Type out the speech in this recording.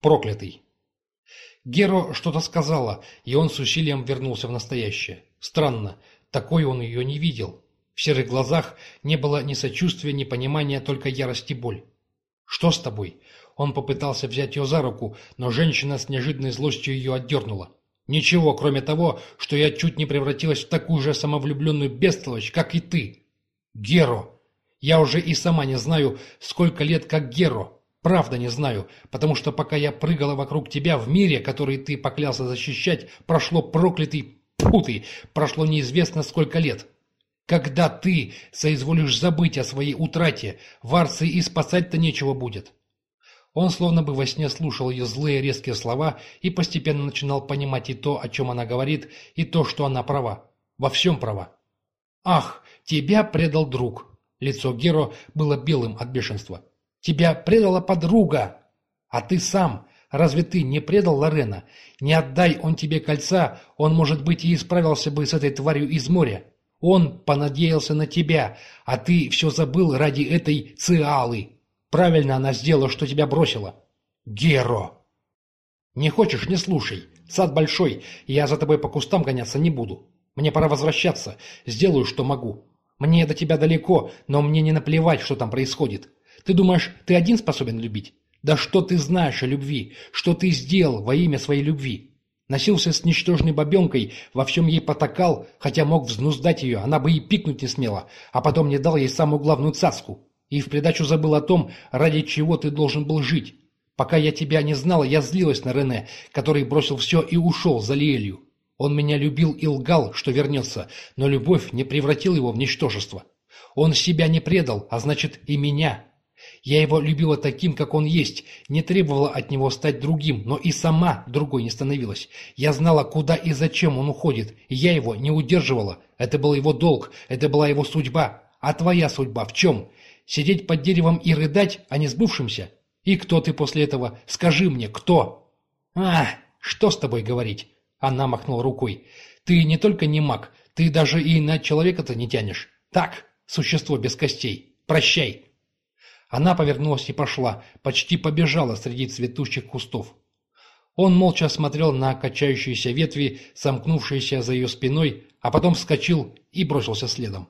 Проклятый. Геро что-то сказала, и он с усилием вернулся в настоящее. Странно, такой он ее не видел. В серых глазах не было ни сочувствия, ни понимания, только ярость и боль. «Что с тобой?» Он попытался взять ее за руку, но женщина с неожиданной злостью ее отдернула. «Ничего, кроме того, что я чуть не превратилась в такую же самовлюбленную бестолочь, как и ты. Геро! Я уже и сама не знаю, сколько лет как Геро. Правда не знаю, потому что пока я прыгала вокруг тебя в мире, который ты поклялся защищать, прошло проклятый... Фу ты! Прошло неизвестно сколько лет. Когда ты соизволишь забыть о своей утрате, в Арции и спасать-то нечего будет. Он словно бы во сне слушал ее злые резкие слова и постепенно начинал понимать и то, о чем она говорит, и то, что она права. Во всем права. «Ах, тебя предал друг!» Лицо Геро было белым от бешенства. «Тебя предала подруга! А ты сам! Разве ты не предал Лорена? Не отдай он тебе кольца, он, может быть, и исправился бы с этой тварью из моря. Он понадеялся на тебя, а ты все забыл ради этой циалы. Правильно она сделала, что тебя бросила. Геро! Не хочешь, не слушай. Сад большой, я за тобой по кустам гоняться не буду. Мне пора возвращаться, сделаю, что могу. Мне до тебя далеко, но мне не наплевать, что там происходит. Ты думаешь, ты один способен любить? Да что ты знаешь о любви? Что ты сделал во имя своей любви? Носился с ничтожной бабенкой, во всем ей потакал, хотя мог взнуздать ее, она бы и пикнуть не смела, а потом не дал ей самую главную цацку. И в придачу забыл о том, ради чего ты должен был жить. Пока я тебя не знала, я злилась на Рене, который бросил все и ушел за Лиэлью. Он меня любил и лгал, что вернется, но любовь не превратила его в ничтожество. Он себя не предал, а значит и меня. Я его любила таким, как он есть, не требовала от него стать другим, но и сама другой не становилась. Я знала, куда и зачем он уходит, и я его не удерживала. Это был его долг, это была его судьба. А твоя судьба в чем? Сидеть под деревом и рыдать, а не сбывшимся? И кто ты после этого? Скажи мне, кто? А, что с тобой говорить? Она махнула рукой. Ты не только не маг, ты даже и на человека-то не тянешь. Так, существо без костей. Прощай. Она повернулась и пошла, почти побежала среди цветущих кустов. Он молча смотрел на качающиеся ветви, сомкнувшиеся за ее спиной, а потом вскочил и бросился следом.